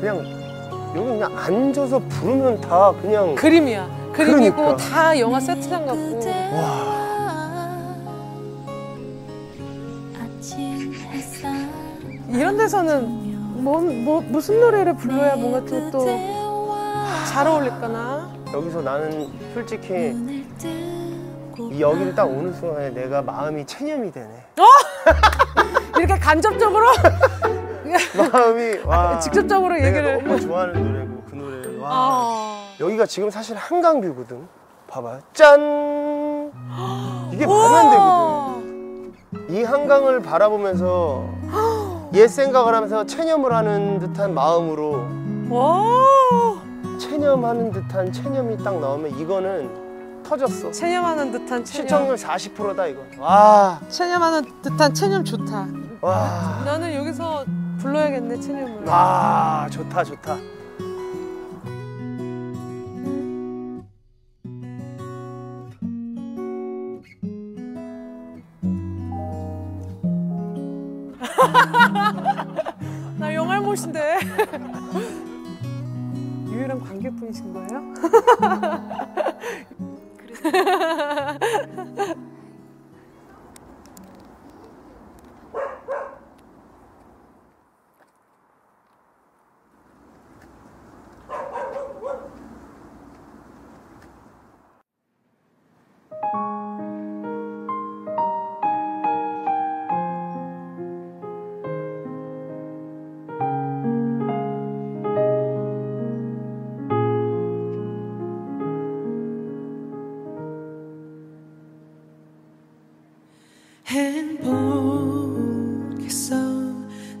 그냥 여기 그냥 앉아서 부르면 다 그냥 그림이야. 그림이고 그러니까. 다 영화 세트장 같고. 와 이런 데서는 뭐, 뭐 무슨 노래를 불러야 뭔가 또또잘 어울릴까나? 여기서 나는 솔직히 이 여기를 딱 오는 순간에 내가 마음이 체념이 되네. 이렇게 간접적으로 마음이 와 직접적으로 내가 얘기를. 너무 좋아하는 노래고 그 노래를 와 아. 여기가 지금 사실 한강뷰거든. 봐봐 짠 이게 안 되거든. 이 한강을 바라보면서 옛 생각을 하면서 체념을 하는 듯한 마음으로 와. 체념하는 듯한 체념이 딱 나오면 이거는 터졌어. 체념하는 듯한 체념. 시청률 40%다 이거. 와, 체념하는 듯한 체념 좋다. 와, 나는 여기서 불러야겠네 체념을. 와, 좋다, 좋다. 나 영알못인데. 유일한 관객분이신 거예요? 행복했어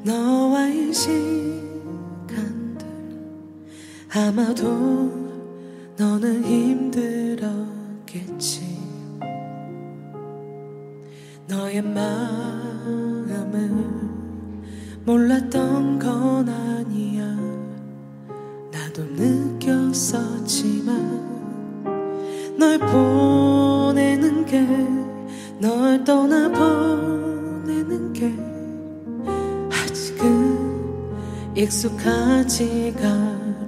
너와의 시간들. 아마도 너는 힘들었겠지. 너의 마음을 몰랐던 건 아니야. 나도 느꼈었지만 널 보내는 게 널 떠나보내는 게 아직은 익숙하지가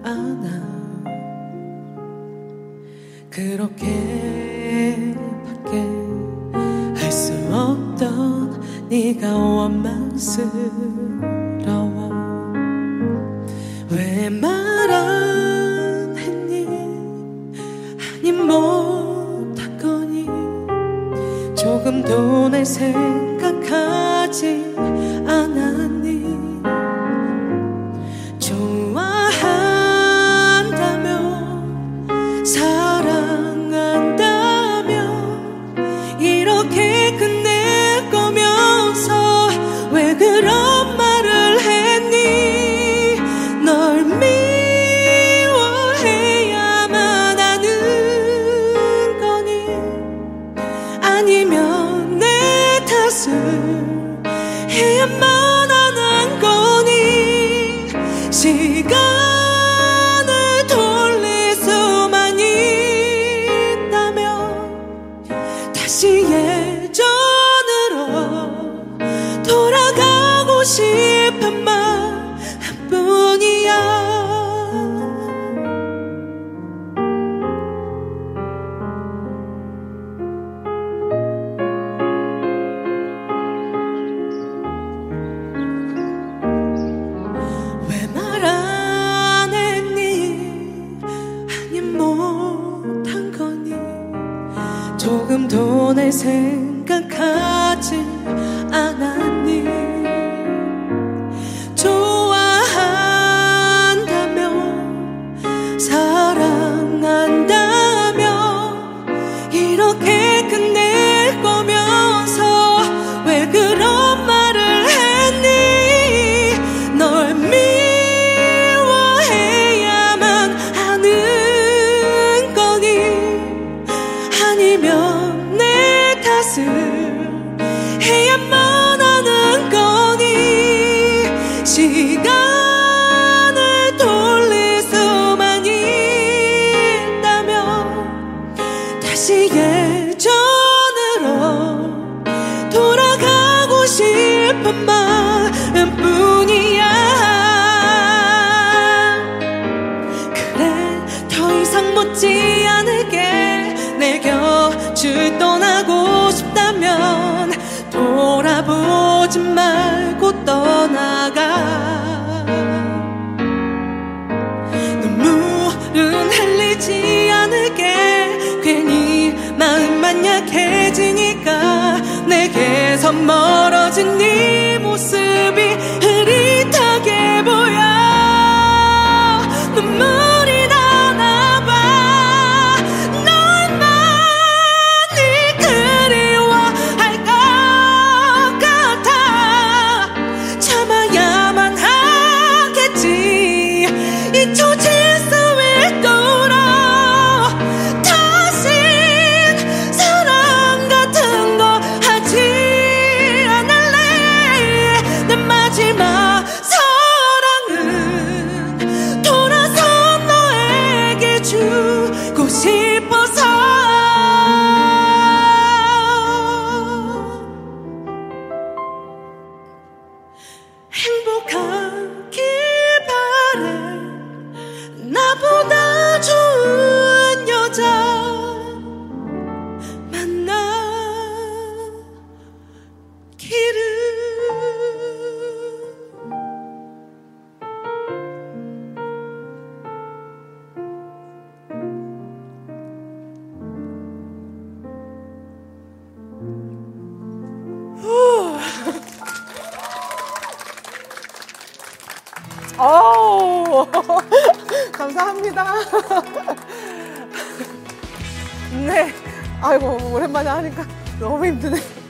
않아. 그렇게밖에 할 수 없던 네가 원망스러워 그런 말을 했니? 널 미워해야만 하는 거니? 아니면 내 탓을 해야만 하는 거니? 시간 조금도 날 생각하지 않았 다시 예전으로 돌아가고 싶은 마음뿐이야. 그래 더 이상 못지 않을게. 내 곁을 떠나고 싶다면 돌아보지 말고 떠나가. 눈물은 흘리지 연약해지니까 내게서 멀어진 네 모습이 행복하길 바래. 나보다 좋은 여자 만나. 기를 오 감사합니다. 네. 아이고 오랜만에 하니까 너무 힘드네.